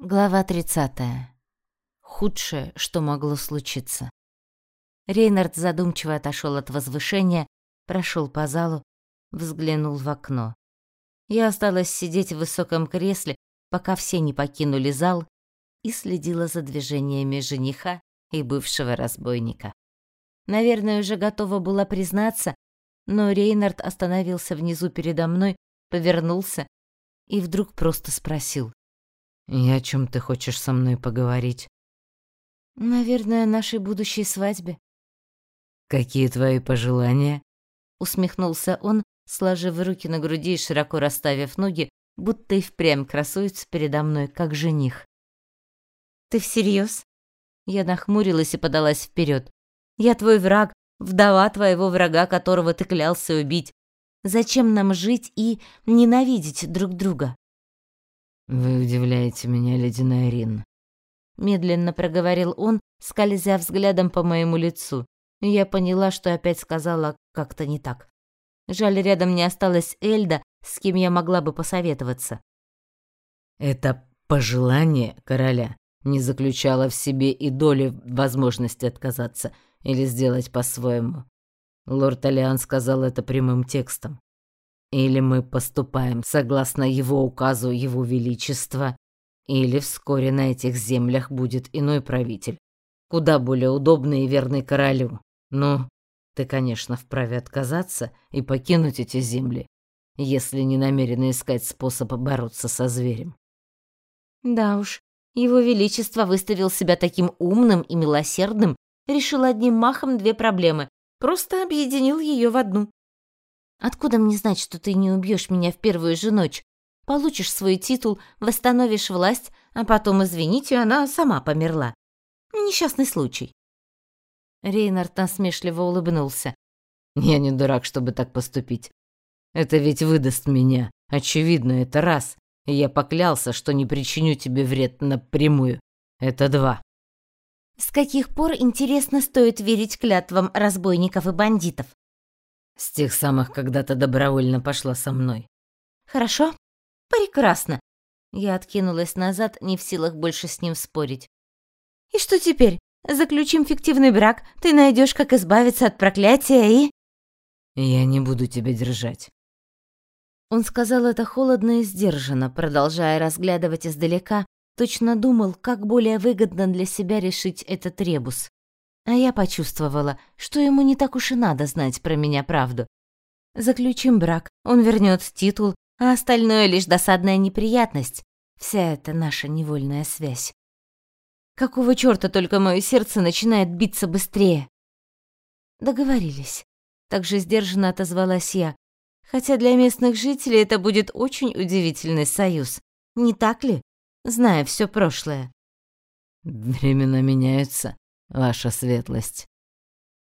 Глава 30. Худшее, что могло случиться. Рейнард задумчиво отошел от возвышения, прошел по залу, взглянул в окно. Я осталась сидеть в высоком кресле, пока все не покинули зал, и следила за движениями жениха и бывшего разбойника. Наверное, уже готова была признаться, но Рейнард остановился внизу передо мной, повернулся и вдруг просто спросил: «И о чем ты хочешь со мной поговорить?» «Наверное, о нашей будущей свадьбе». «Какие твои пожелания?» Усмехнулся он, сложив руки на груди и широко расставив ноги, будто и впрямь красуется передо мной, как жених. «Ты всерьез?» Я нахмурилась и подалась вперед. «Я твой враг, вдова твоего врага, которого ты клялся убить. Зачем нам жить и ненавидеть друг друга?» «Вы удивляете меня, ледяная Рин», — медленно проговорил он, скользя взглядом по моему лицу. Я поняла, что опять сказала как-то не так. Жаль, рядом не осталось Эльда, с кем я могла бы посоветоваться. «Это пожелание короля не заключало в себе и доли возможности отказаться или сделать по-своему. Лорд Алиан сказал это прямым текстом. Или мы поступаем согласно его указу его величества, или вскоре на этих землях будет иной правитель, куда более удобный и верный королю. Ну, ты, конечно, вправе отказаться и покинуть эти земли, если не намерена искать способ бороться со зверем. Да уж, его величество выставил себя таким умным и милосердным, решил одним махом две проблемы, просто объединил ее в одну. Откуда мне знать, что ты не убьешь меня в первую же ночь? Получишь свой титул, восстановишь власть, а потом, извините, она сама померла. Несчастный случай. Рейнард насмешливо улыбнулся. Я не дурак, чтобы так поступить. Это ведь выдаст меня. Очевидно, это раз. И я поклялся, что не причиню тебе вред напрямую. Это два. С каких пор, интересно, стоит верить клятвам разбойников и бандитов? С тех самых, когда ты добровольно пошла со мной. Хорошо. Прекрасно. Я откинулась назад, не в силах больше с ним спорить. И что теперь? Заключим фиктивный брак, ты найдешь, как избавиться от проклятия и... Я не буду тебя держать. Он сказал это холодно и сдержанно, продолжая разглядывать издалека, точно думал, как более выгодно для себя решить этот ребус. А я почувствовала, что ему не так уж и надо знать про меня правду. Заключим брак, он вернет титул, а остальное лишь досадная неприятность. Вся эта наша невольная связь. Какого чёрта только мое сердце начинает биться быстрее? Договорились. Так же сдержанно отозвалась я. Хотя для местных жителей это будет очень удивительный союз. Не так ли? Зная все прошлое. Времена меняются, ваша светлость.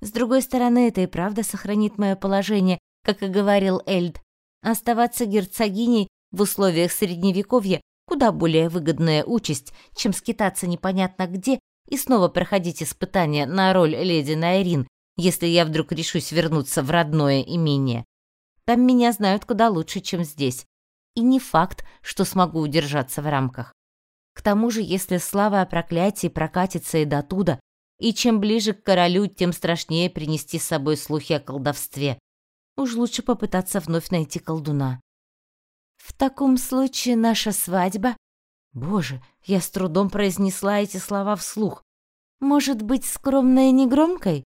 С другой стороны, это и правда сохранит мое положение, как и говорил Эльд. Оставаться герцогиней в условиях средневековья куда более выгодная участь, чем скитаться непонятно где и снова проходить испытания на роль леди Найрин, если я вдруг решусь вернуться в родное имение. Там меня знают куда лучше, чем здесь. И не факт, что смогу удержаться в рамках. К тому же, если слава о проклятии прокатится и до туда, и чем ближе к королю, тем страшнее принести с собой слухи о колдовстве. Уж лучше попытаться вновь найти колдуна. В таком случае наша свадьба... Боже, я с трудом произнесла эти слова вслух. Может быть, скромной и негромкой?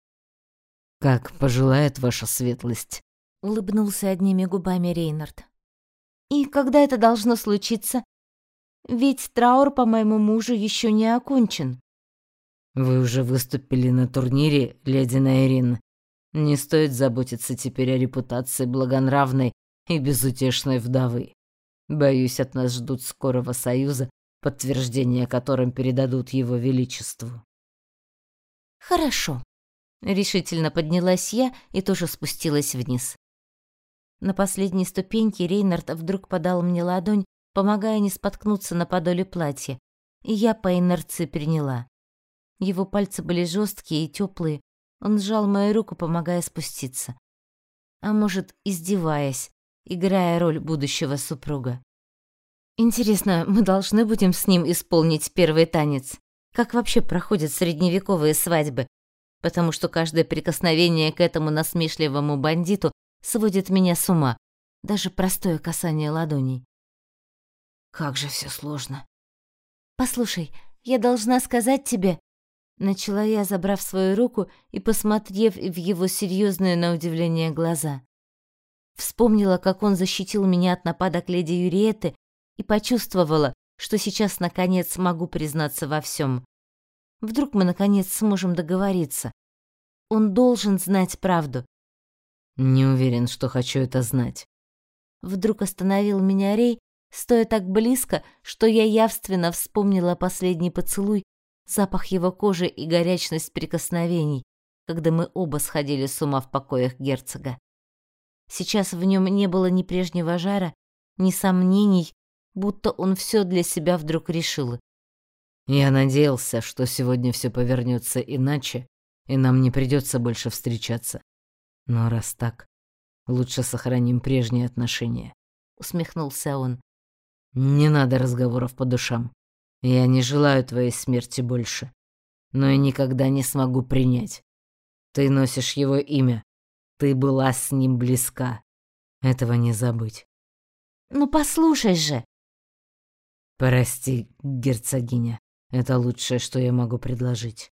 Как пожелает ваша светлость, улыбнулся одними губами Рейнард. И когда это должно случиться? Ведь траур по моему мужу еще не окончен. Вы уже выступили на турнире, леди Найрин. Не стоит заботиться теперь о репутации благонравной и безутешной вдовы. Боюсь, от нас ждут скорого союза, подтверждение которым передадут его величеству. Хорошо. Решительно поднялась я и тоже спустилась вниз. На последней ступеньке Рейнард вдруг подал мне ладонь, помогая не споткнуться на подоле платья, и я по инерции приняла. Его пальцы были жесткие и теплые. Он сжал мою руку, помогая спуститься. А может, издеваясь, играя роль будущего супруга. Интересно, мы должны будем с ним исполнить первый танец? Как вообще проходят средневековые свадьбы? Потому что каждое прикосновение к этому насмешливому бандиту сводит меня с ума. Даже простое касание ладоней. Как же все сложно. Послушай, я должна сказать тебе, начала я, забрав свою руку и посмотрев в его серьезные на удивление глаза. Вспомнила, как он защитил меня от нападок леди Юриеты и почувствовала, что сейчас наконец могу признаться во всем. Вдруг мы наконец сможем договориться. Он должен знать правду. Не уверен, что хочу это знать. Вдруг остановил меня Рей, стоя так близко, что я явственно вспомнила последний поцелуй, запах его кожи и горячность прикосновений, когда мы оба сходили с ума в покоях герцога. Сейчас в нем не было ни прежнего жара, ни сомнений, будто он все для себя вдруг решил. Я надеялся, что сегодня все повернется иначе, и нам не придется больше встречаться. Но раз так, лучше сохраним прежние отношения, усмехнулся он. Не надо разговоров по душам. Я не желаю твоей смерти больше, но и никогда не смогу принять. Ты носишь его имя. Ты была с ним близка. Этого не забыть. Ну послушай же, Прости, герцогиня, это лучшее, что я могу предложить.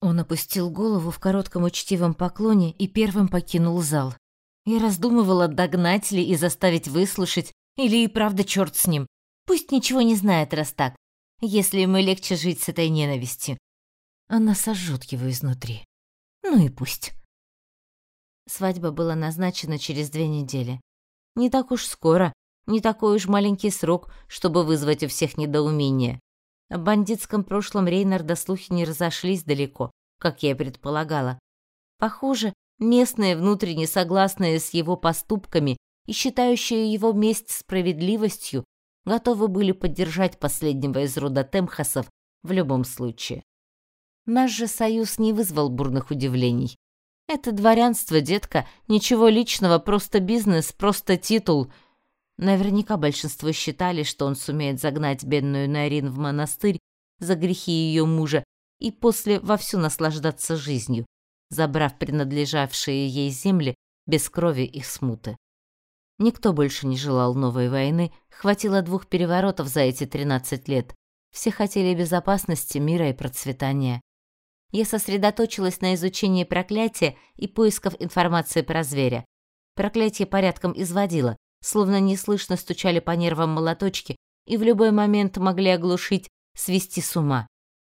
Он опустил голову в коротком учтивом поклоне и первым покинул зал. Я раздумывала, догнать ли и заставить выслушать, или и правда черт с ним. Пусть ничего не знает, раз так, если ему легче жить с этой ненавистью. Она сожжет его изнутри. Ну и пусть. Свадьба была назначена через две недели. Не так уж скоро, не такой уж маленький срок, чтобы вызвать у всех недоумение. О бандитском прошлом Рейнарда слухи не разошлись далеко, как я предполагала. Похоже, местные внутренне согласные с его поступками и считающие его месть справедливостью, готовы были поддержать последнего из рода Темхасов в любом случае. Наш же союз не вызвал бурных удивлений. Это дворянство, детка, ничего личного, просто бизнес, просто титул — Наверняка большинство считали, что он сумеет загнать бедную Нарин в монастырь за грехи ее мужа и после вовсю наслаждаться жизнью, забрав принадлежавшие ей земли без крови и смуты. Никто больше не желал новой войны, хватило двух переворотов за эти 13 лет. Все хотели безопасности, мира и процветания. Я сосредоточилась на изучении проклятия и поисков информации про зверя. Проклятие порядком изводило, словно неслышно стучали по нервам молоточки и в любой момент могли оглушить, свести с ума.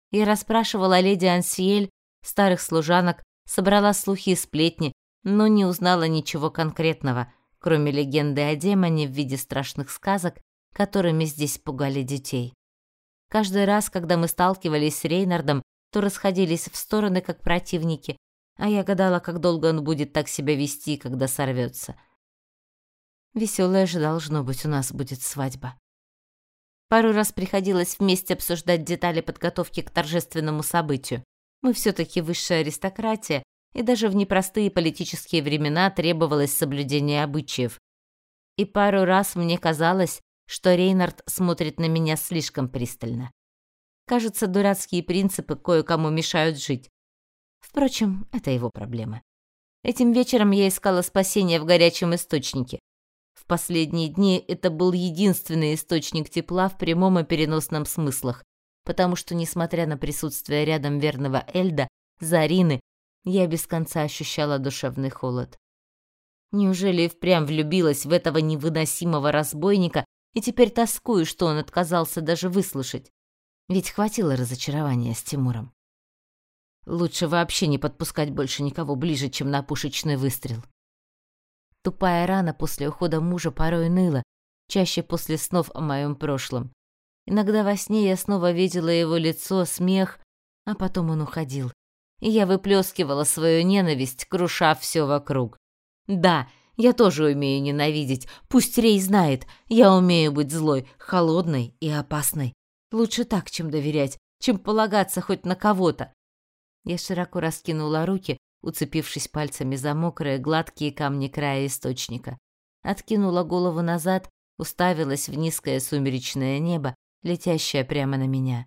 Я расспрашивала леди Ансиэль, старых служанок, собрала слухи и сплетни, но не узнала ничего конкретного, кроме легенды о демоне в виде страшных сказок, которыми здесь пугали детей. Каждый раз, когда мы сталкивались с Рейнардом, то расходились в стороны как противники, а я гадала, как долго он будет так себя вести, когда сорвется. Веселая же должно быть у нас будет свадьба. Пару раз приходилось вместе обсуждать детали подготовки к торжественному событию. Мы все таки высшая аристократия, и даже в непростые политические времена требовалось соблюдение обычаев. И пару раз мне казалось, что Рейнард смотрит на меня слишком пристально. Кажется, дурацкие принципы кое-кому мешают жить. Впрочем, это его проблема. Этим вечером я искала спасения в горячем источнике, в последние дни это был единственный источник тепла в прямом и переносном смыслах, потому что, несмотря на присутствие рядом верного Эльда, Зарины, я без конца ощущала душевный холод. Неужели и впрямь влюбилась в этого невыносимого разбойника и теперь тоскую, что он отказался даже выслушать? Ведь хватило разочарования с Тимуром. Лучше вообще не подпускать больше никого ближе, чем на пушечный выстрел. Тупая рана после ухода мужа порой ныла, чаще после снов о моем прошлом. Иногда во сне я снова видела его лицо, смех, а потом он уходил. Я выплескивала свою ненависть, круша все вокруг. Да, я тоже умею ненавидеть. Пусть Рей знает, я умею быть злой, холодной и опасной. Лучше так, чем доверять, чем полагаться хоть на кого-то. Я широко раскинула руки, уцепившись пальцами за мокрые, гладкие камни края источника. Откинула голову назад уставилась в низкое сумеречное небо, летящее прямо на меня.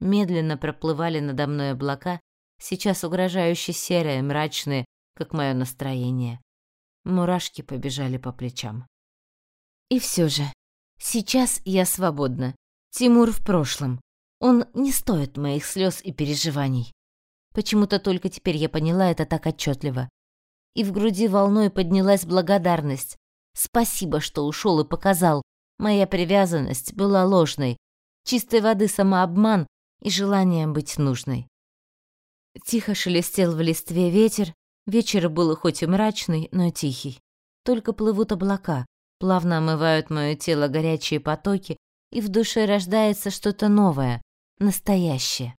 Медленно проплывали надо мной облака, сейчас угрожающе серые, мрачные, как мое настроение. Мурашки побежали по плечам. И все же, сейчас я свободна. Тимур в прошлом. Он не стоит моих слез и переживаний. Почему-то только теперь я поняла это так отчетливо. И в груди волной поднялась благодарность. Спасибо, что ушел и показал. Моя привязанность была ложной. Чистой воды самообман и желанием быть нужной. Тихо шелестел в листве ветер, вечер был хоть и мрачный, но тихий. Только плывут облака, плавно омывают мое тело горячие потоки, и в душе рождается что-то новое, настоящее.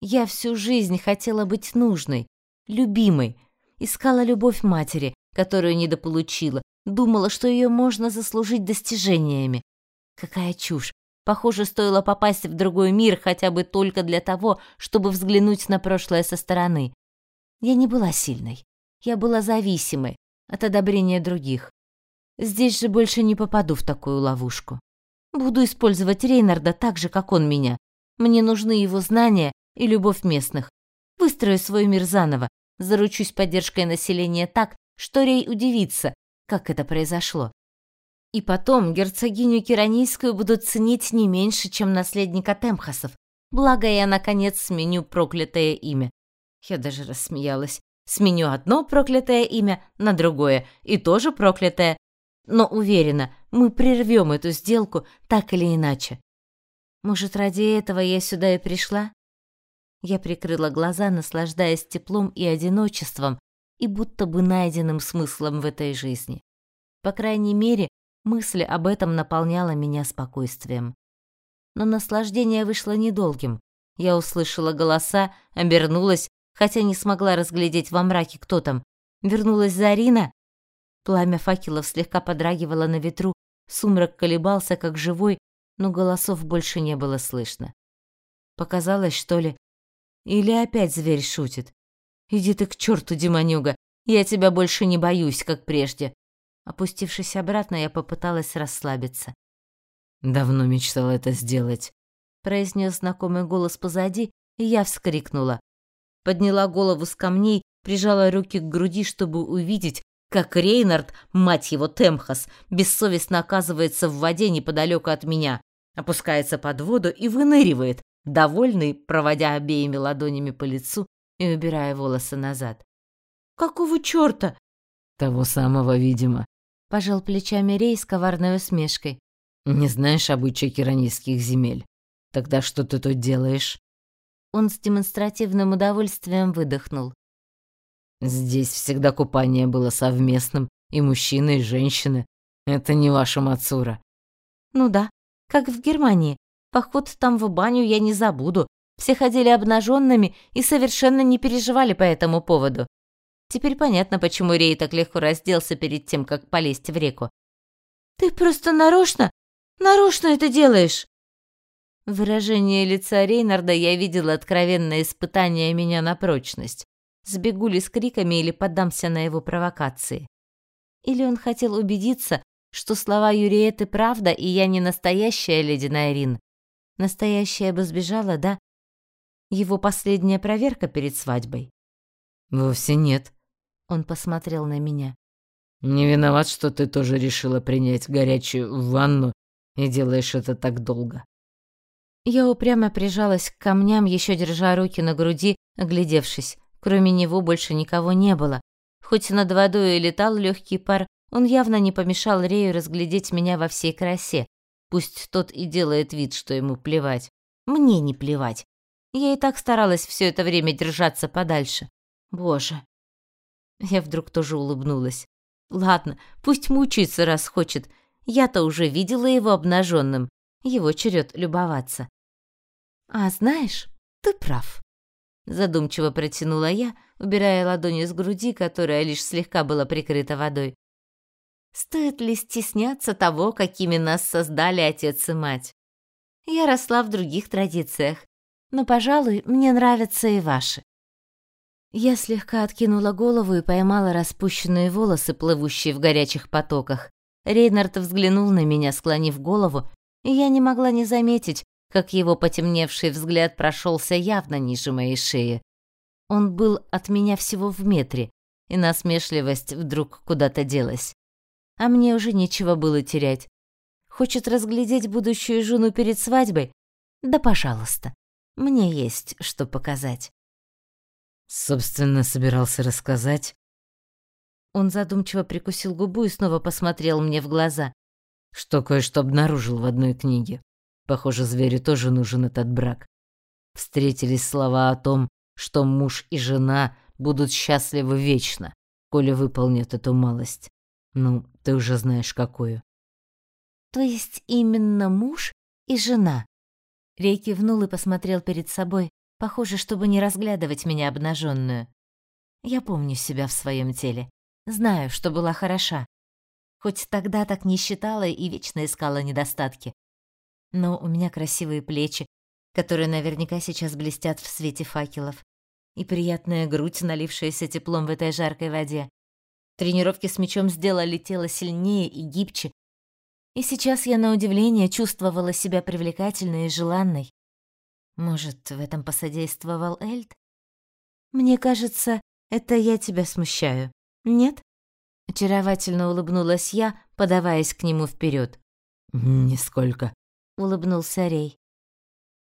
Я всю жизнь хотела быть нужной, любимой, искала любовь матери, которую недополучила, думала, что ее можно заслужить достижениями. Какая чушь! Похоже, стоило попасть в другой мир хотя бы только для того, чтобы взглянуть на прошлое со стороны. Я не была сильной. Я была зависимой от одобрения других. Здесь же больше не попаду в такую ловушку. Буду использовать Рейнарда так же, как он меня. Мне нужны его знания и любовь местных. Выстрою свой мир заново, заручусь поддержкой населения так, что Рей удивится, как это произошло. И потом герцогиню Киранийскую будут ценить не меньше, чем наследника Темхасов. Благо я, наконец, сменю проклятое имя. Я даже рассмеялась. Сменю одно проклятое имя на другое, и тоже проклятое. Но уверена, мы прервем эту сделку так или иначе. Может, ради этого я сюда и пришла? Я прикрыла глаза, наслаждаясь теплом и одиночеством, и будто бы найденным смыслом в этой жизни. По крайней мере, Мысль об этом наполняла меня спокойствием. Но наслаждение вышло недолгим. Я услышала голоса, обернулась, хотя не смогла разглядеть во мраке, кто там. Вернулась Зарина. Пламя факелов слегка подрагивало на ветру, сумрак колебался, как живой, но голосов больше не было слышно. Показалось, что ли? Или опять зверь шутит? Иди ты к черту, демонюга, я тебя больше не боюсь, как прежде. Опустившись обратно, я попыталась расслабиться. «Давно мечтала это сделать», — произнес знакомый голос позади, и я вскрикнула. Подняла голову с камней, прижала руки к груди, чтобы увидеть, как Рейнард, мать его Темхас, бессовестно оказывается в воде неподалеку от меня, опускается под воду и выныривает, довольный, проводя обеими ладонями по лицу и убирая волосы назад. «Какого чёрта?» «Того самого, видимо пожал плечами Рей с коварной усмешкой. Не знаешь обычаи керанистских земель? Тогда что ты тут делаешь? Он с демонстративным удовольствием выдохнул. Здесь всегда купание было совместным, и мужчины, и женщины. Это не ваша Мацура. Ну да, как в Германии. Поход там в баню я не забуду. Все ходили обнаженными и совершенно не переживали по этому поводу. Теперь понятно, почему Рей так легко разделся перед тем, как полезть в реку. «Ты просто нарочно, нарочно это делаешь!» Выражение лица Рейнарда я видела откровенное испытание меня на прочность. Сбегу ли с криками или поддамся на его провокации? Или он хотел убедиться, что слова Юриэты правда, и я не настоящая леди Найрин? Настоящая бы сбежала, да? Его последняя проверка перед свадьбой. Вовсе нет. Он посмотрел на меня. Не виноват, что ты тоже решила принять горячую ванну и делаешь это так долго. Я упрямо прижалась к камням, еще держа руки на груди, оглядевшись. Кроме него больше никого не было. Хоть над водой и летал легкий пар, он явно не помешал Рею разглядеть меня во всей красе. Пусть тот и делает вид, что ему плевать. Мне не плевать. Я и так старалась все это время держаться подальше. Боже. Я вдруг тоже улыбнулась. Ладно, пусть мучается, раз хочет. Я-то уже видела его обнаженным. Его черед любоваться. А знаешь, ты прав. Задумчиво протянула я, убирая ладони с груди, которая лишь слегка была прикрыта водой. Стоит ли стесняться того, какими нас создали отец и мать? Я росла в других традициях, но, пожалуй, мне нравятся и ваши. Я слегка откинула голову и поймала распущенные волосы, плывущие в горячих потоках. Рейнард взглянул на меня, склонив голову, и я не могла не заметить, как его потемневший взгляд прошелся явно ниже моей шеи. Он был от меня всего в метре, и насмешливость вдруг куда-то делась. А мне уже нечего было терять. Хочет разглядеть будущую жену перед свадьбой? Да, пожалуйста. Мне есть что показать. Собственно, собирался рассказать. Он задумчиво прикусил губу и снова посмотрел мне в глаза. Что кое-что обнаружил в одной книге. Похоже, зверю тоже нужен этот брак. Встретились слова о том, что муж и жена будут счастливы вечно, коли выполнят эту малость. Ну, ты уже знаешь, какую. То есть именно муж и жена? Рей кивнул и посмотрел перед собой, похоже, чтобы не разглядывать меня обнаженную. Я помню себя в своем теле. Знаю, что была хороша. Хоть тогда так не считала и вечно искала недостатки. Но у меня красивые плечи, которые наверняка сейчас блестят в свете факелов, и приятная грудь, налившаяся теплом в этой жаркой воде. Тренировки с мячом сделали тело сильнее и гибче, и сейчас я на удивление чувствовала себя привлекательной и желанной. Может, в этом посодействовал Эльд? Мне кажется, это я тебя смущаю. Нет? Очаровательно улыбнулась я, подаваясь к нему вперед. Нисколько, улыбнулся Рей.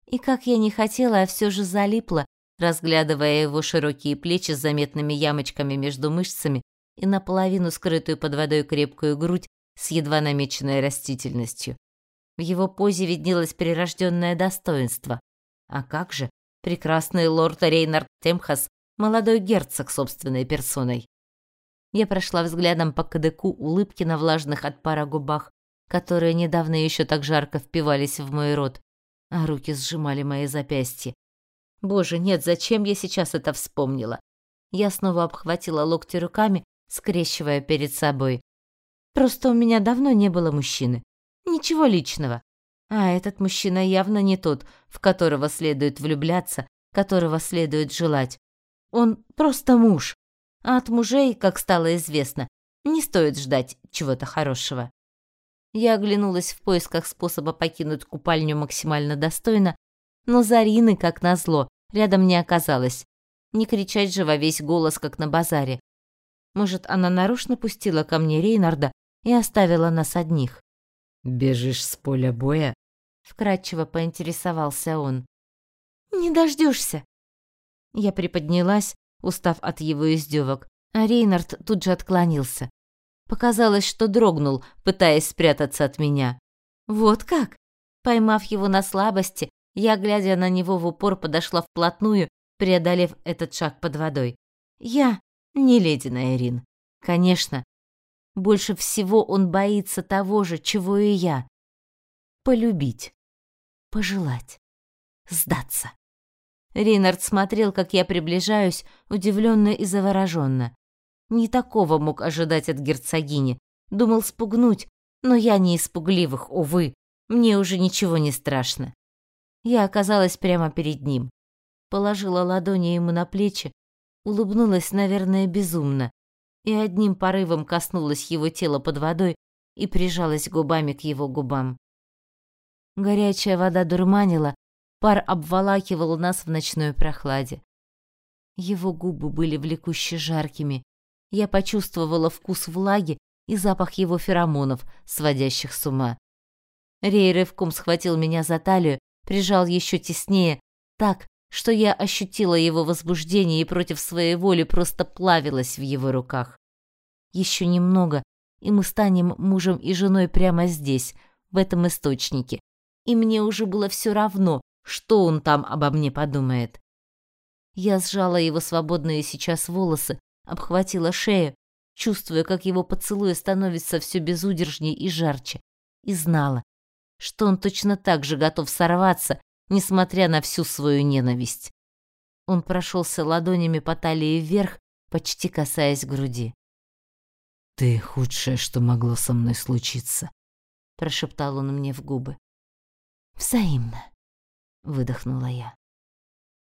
И как я не хотела, а все же залипла, разглядывая его широкие плечи с заметными ямочками между мышцами и наполовину скрытую под водой крепкую грудь с едва намеченной растительностью. В его позе виднелось прирожденное достоинство. А как же прекрасный лорд Рейнард Темхас, молодой герцог собственной персоной. Я прошла взглядом по кадыку улыбки на влажных от пара губах, которые недавно еще так жарко впивались в мой рот, а руки сжимали мои запястья. Боже, нет, зачем я сейчас это вспомнила? Я снова обхватила локти руками, скрещивая перед собой. Просто у меня давно не было мужчины. Ничего личного. А этот мужчина явно не тот, в которого следует влюбляться, которого следует желать. Он просто муж. А от мужей, как стало известно, не стоит ждать чего-то хорошего. Я оглянулась в поисках способа покинуть купальню максимально достойно, но Зарины, как назло, рядом не оказалось. Не кричать же во весь голос, как на базаре. Может, она нарочно пустила ко мне Рейнарда, и оставила нас одних. «Бежишь с поля боя?» — вкратчиво поинтересовался он. «Не дождешься. Я приподнялась, устав от его издевок, а Рейнард тут же отклонился. Показалось, что дрогнул, пытаясь спрятаться от меня. Вот как? Поймав его на слабости, я, глядя на него в упор, подошла вплотную, преодолев этот шаг под водой. Я не леди Найрин. Конечно, больше всего он боится того же, чего и я. Полюбить. Пожелать. Сдаться. Рейнард смотрел, как я приближаюсь, удивленно и завороженно. Не такого мог ожидать от герцогини. Думал спугнуть, но я не испугливых, увы. Мне уже ничего не страшно. Я оказалась прямо перед ним. Положила ладони ему на плечи, улыбнулась, наверное, безумно, и одним порывом коснулась его тела под водой и прижалась губами к его губам. Горячая вода дурманила, пар обволакивал нас в ночной прохладе. Его губы были влекуще жаркими. Я почувствовала вкус влаги и запах его феромонов, сводящих с ума. Рей рывком схватил меня за талию, прижал еще теснее, так, что я ощутила его возбуждение и против своей воли просто плавилась в его руках. Еще немного, и мы станем мужем и женой прямо здесь, в этом источнике. И мне уже было все равно, что он там обо мне подумает. Я сжала его свободные сейчас волосы, обхватила шею, чувствуя, как его поцелуй становится все безудержнее и жарче, и знала, что он точно так же готов сорваться, несмотря на всю свою ненависть. Он прошелся ладонями по талии вверх, почти касаясь груди. «Ты худшее, что могло со мной случиться», — прошептал он мне в губы. «Взаимно», — выдохнула я.